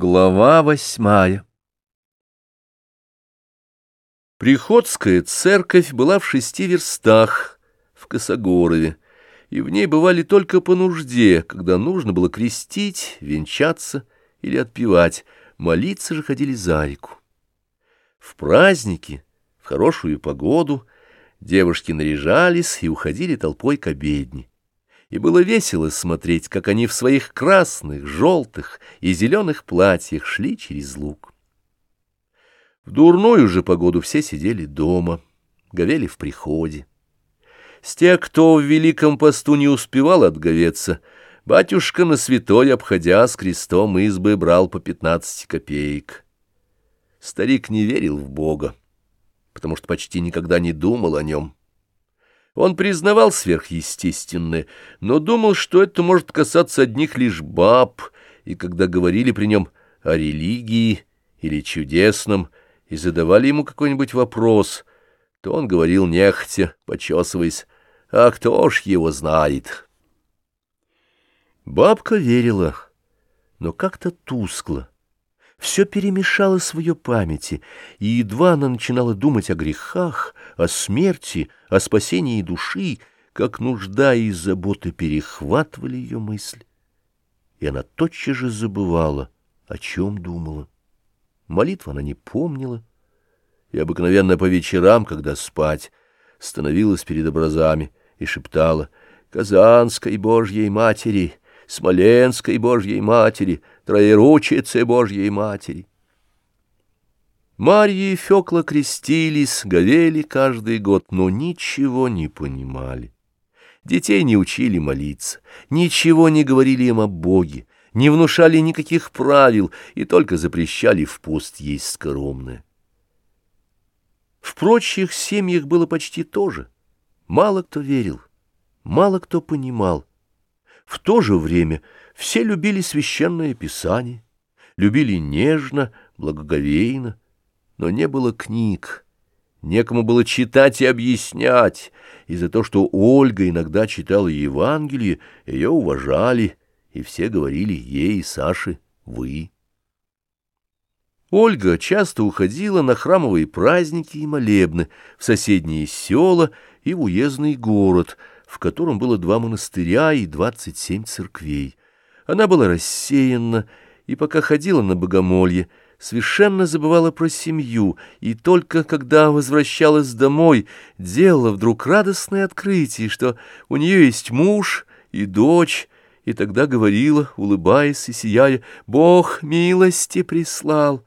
Глава восьмая. Приходская церковь была в шести верстах, в Косогорове, и в ней бывали только по нужде, когда нужно было крестить, венчаться или отпевать, молиться же ходили за реку. В праздники, в хорошую погоду, девушки наряжались и уходили толпой к обедне и было весело смотреть, как они в своих красных, желтых и зеленых платьях шли через луг. В дурную же погоду все сидели дома, говели в приходе. С тех, кто в Великом посту не успевал отговеться, батюшка на святой, обходя с крестом избы, брал по пятнадцати копеек. Старик не верил в Бога, потому что почти никогда не думал о нем. Он признавал сверхъестественное, но думал, что это может касаться одних лишь баб, и когда говорили при нем о религии или чудесном, и задавали ему какой-нибудь вопрос, то он говорил нехотя, почесываясь, «А кто ж его знает?» Бабка верила, но как-то тускло. Все перемешалось в ее памяти, и едва она начинала думать о грехах, о смерти, о спасении души, как нужда и заботы перехватывали ее мысли. И она тотчас же забывала, о чем думала. Молитву она не помнила, и обыкновенно по вечерам, когда спать, становилась перед образами и шептала «Казанской Божьей Матери!» Смоленской Божьей Матери, Троеручице Божьей Матери. Марья и Фёкла крестились, говели каждый год, но ничего не понимали. Детей не учили молиться, ничего не говорили им о Боге, не внушали никаких правил и только запрещали в пост есть скоромное. В прочих семьях было почти то же. Мало кто верил, мало кто понимал. В то же время все любили священное писание, любили нежно, благоговейно, но не было книг, некому было читать и объяснять, и за то, что Ольга иногда читала Евангелие, ее уважали, и все говорили ей, Саше, вы. Ольга часто уходила на храмовые праздники и молебны в соседние села и в уездный город — в котором было два монастыря и двадцать семь церквей. Она была рассеянна, и пока ходила на богомолье, совершенно забывала про семью, и только когда возвращалась домой, делала вдруг радостное открытие, что у нее есть муж и дочь, и тогда говорила, улыбаясь и сияя, «Бог милости прислал».